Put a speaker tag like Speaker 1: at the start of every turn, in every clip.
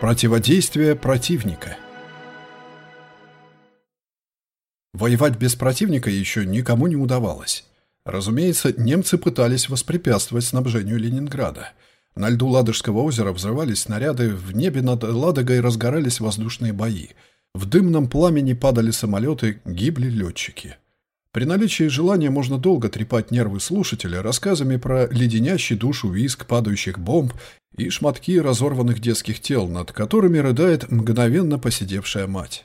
Speaker 1: Противодействие противника Воевать без противника еще никому не удавалось. Разумеется, немцы пытались воспрепятствовать снабжению Ленинграда. На льду Ладожского озера взрывались снаряды, в небе над Ладогой разгорались воздушные бои. В дымном пламени падали самолеты, гибли летчики. При наличии желания можно долго трепать нервы слушателя рассказами про леденящий душу виск падающих бомб и шматки разорванных детских тел, над которыми рыдает мгновенно посидевшая мать.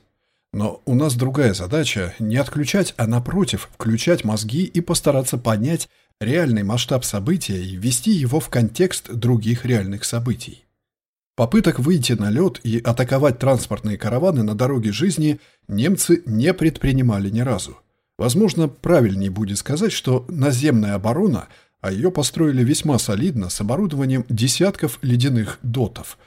Speaker 1: Но у нас другая задача – не отключать, а напротив, включать мозги и постараться понять реальный масштаб события и ввести его в контекст других реальных событий. Попыток выйти на лед и атаковать транспортные караваны на дороге жизни немцы не предпринимали ни разу. Возможно, правильнее будет сказать, что наземная оборона, а ее построили весьма солидно с оборудованием десятков ледяных дотов.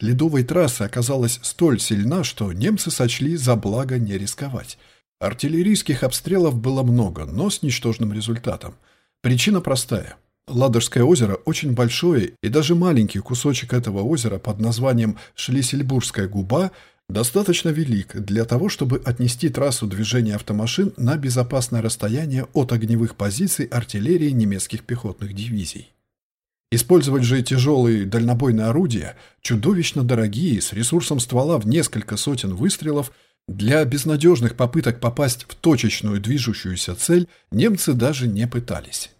Speaker 1: Ледовой трасса оказалась столь сильна, что немцы сочли за благо не рисковать. Артиллерийских обстрелов было много, но с ничтожным результатом. Причина простая. Ладожское озеро очень большое, и даже маленький кусочек этого озера под названием Шлиссельбургская губа достаточно велик для того, чтобы отнести трассу движения автомашин на безопасное расстояние от огневых позиций артиллерии немецких пехотных дивизий. Использовать же тяжелые дальнобойные орудия, чудовищно дорогие, с ресурсом ствола в несколько сотен выстрелов, для безнадежных попыток попасть в точечную движущуюся цель немцы даже не пытались.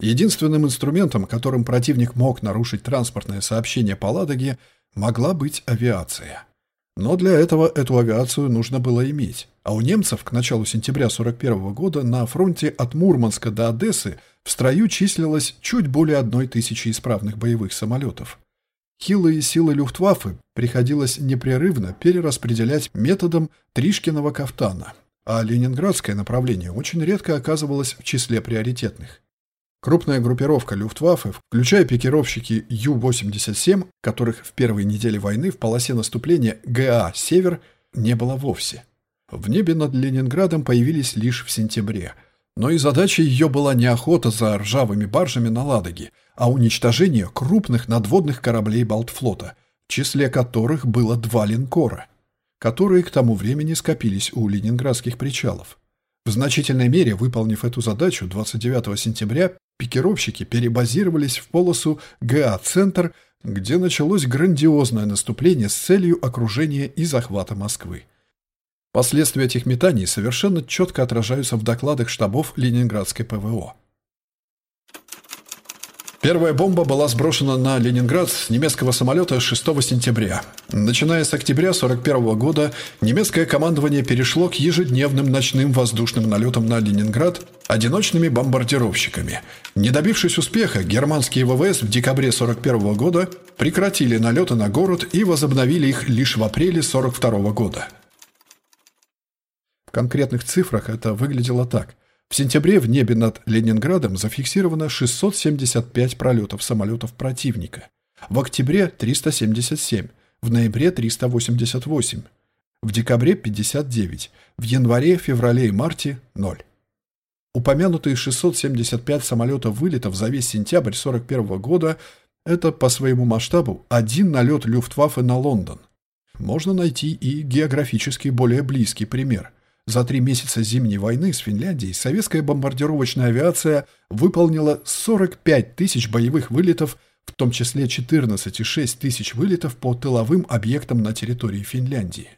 Speaker 1: Единственным инструментом, которым противник мог нарушить транспортное сообщение по Ладоге, могла быть авиация – но для этого эту авиацию нужно было иметь. А у немцев к началу сентября 1941 года на фронте от Мурманска до Одессы в строю числилось чуть более одной тысячи исправных боевых самолетов. Хилые силы Люфтваффе приходилось непрерывно перераспределять методом Тришкиного кафтана, а ленинградское направление очень редко оказывалось в числе приоритетных. Крупная группировка Люфтваффе, включая пикировщики Ю-87, которых в первые недели войны в полосе наступления ГА «Север» не было вовсе. В небе над Ленинградом появились лишь в сентябре. Но и задача ее была не охота за ржавыми баржами на Ладоге, а уничтожение крупных надводных кораблей Балтфлота, в числе которых было два линкора, которые к тому времени скопились у ленинградских причалов. В значительной мере выполнив эту задачу 29 сентября пикировщики перебазировались в полосу ГА-центр, где началось грандиозное наступление с целью окружения и захвата Москвы. Последствия этих метаний совершенно четко отражаются в докладах штабов Ленинградской ПВО. Первая бомба была сброшена на Ленинград с немецкого самолета 6 сентября. Начиная с октября 1941 года немецкое командование перешло к ежедневным ночным воздушным налетам на Ленинград одиночными бомбардировщиками. Не добившись успеха, германские ВВС в декабре 1941 года прекратили налеты на город и возобновили их лишь в апреле 1942 года. В конкретных цифрах это выглядело так. В сентябре в небе над Ленинградом зафиксировано 675 пролетов самолетов противника. В октябре – 377, в ноябре – 388, в декабре – 59, в январе, феврале и марте – 0. Упомянутые 675 самолетов вылетов за весь сентябрь 1941 года – это по своему масштабу один налет Люфтваффе на Лондон. Можно найти и географически более близкий пример – за три месяца Зимней войны с Финляндией советская бомбардировочная авиация выполнила 45 тысяч боевых вылетов, в том числе 14,6 тысяч вылетов по тыловым объектам на территории Финляндии.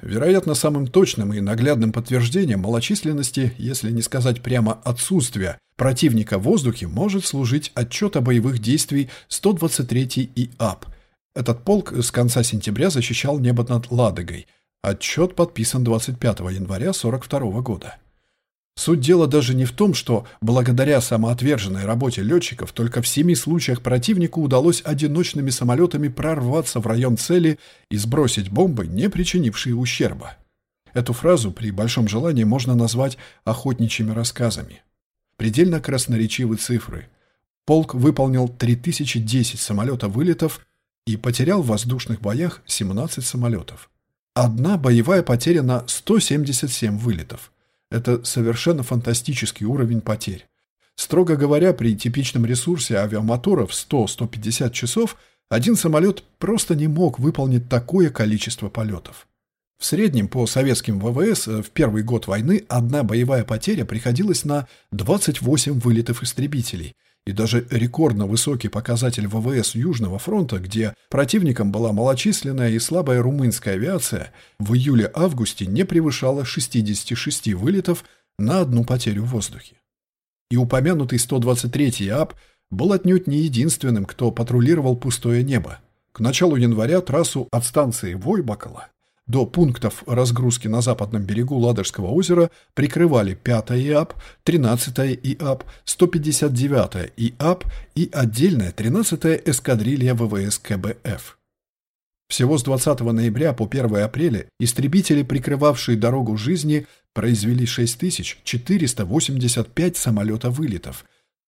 Speaker 1: Вероятно, самым точным и наглядным подтверждением малочисленности, если не сказать прямо отсутствия, противника в воздухе может служить отчет о боевых действиях 123-й ИАП. Этот полк с конца сентября защищал небо над Ладогой – Отчет подписан 25 января 1942 года. Суть дела даже не в том, что благодаря самоотверженной работе летчиков только в семи случаях противнику удалось одиночными самолетами прорваться в район цели и сбросить бомбы, не причинившие ущерба. Эту фразу при большом желании можно назвать охотничьими рассказами. Предельно красноречивы цифры. Полк выполнил 3010 самолетов вылетов и потерял в воздушных боях 17 самолетов. Одна боевая потеря на 177 вылетов. Это совершенно фантастический уровень потерь. Строго говоря, при типичном ресурсе авиамоторов 100-150 часов Один самолет просто не мог выполнить такое количество полетов. В среднем по советским ВВС э, в первый год войны одна боевая потеря приходилась на 28 вылетов истребителей, и даже рекордно высокий показатель ВВС Южного фронта, где противником была малочисленная и слабая румынская авиация, в июле-августе не превышала 66 вылетов на одну потерю в воздухе. И упомянутый 123-й АП был отнюдь не единственным, кто патрулировал пустое небо. К началу января трассу от станции Войбакала до пунктов разгрузки на западном берегу Ладожского озера прикрывали 5-я ИАП, 13-я ИАП, 159-я ИАП и отдельная 13-я эскадрилья ВВС КБФ. Всего с 20 ноября по 1 апреля истребители, прикрывавшие дорогу жизни, произвели 6485 самолета-вылетов,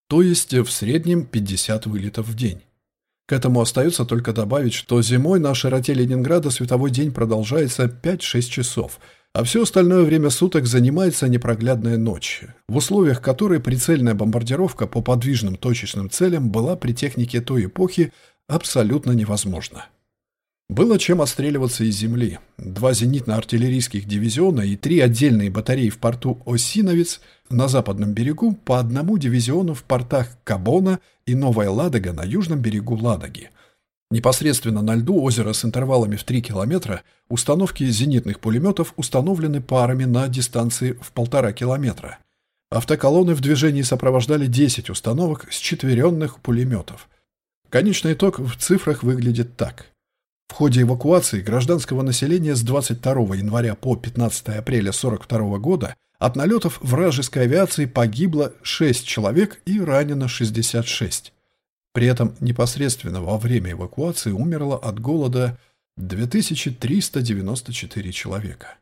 Speaker 1: то есть в среднем 50 вылетов в день. К этому остается только добавить, что зимой на широте Ленинграда световой день продолжается 5-6 часов, а все остальное время суток занимается непроглядная ночь, в условиях которой прицельная бомбардировка по подвижным точечным целям была при технике той эпохи абсолютно невозможна. Было чем отстреливаться из земли. Два зенитно-артиллерийских дивизиона и три отдельные батареи в порту Осиновец на западном берегу, по одному дивизиону в портах Кабона и Новая Ладога на южном берегу Ладоги. Непосредственно на льду озера с интервалами в 3 километра установки зенитных пулеметов установлены парами на дистанции в полтора километра. Автоколонны в движении сопровождали 10 установок с четверенных пулеметов. Конечный итог в цифрах выглядит так – в ходе эвакуации гражданского населения с 22 января по 15 апреля 1942 года от налетов вражеской авиации погибло 6 человек и ранено 66. При этом непосредственно во время эвакуации умерло от голода 2394 человека.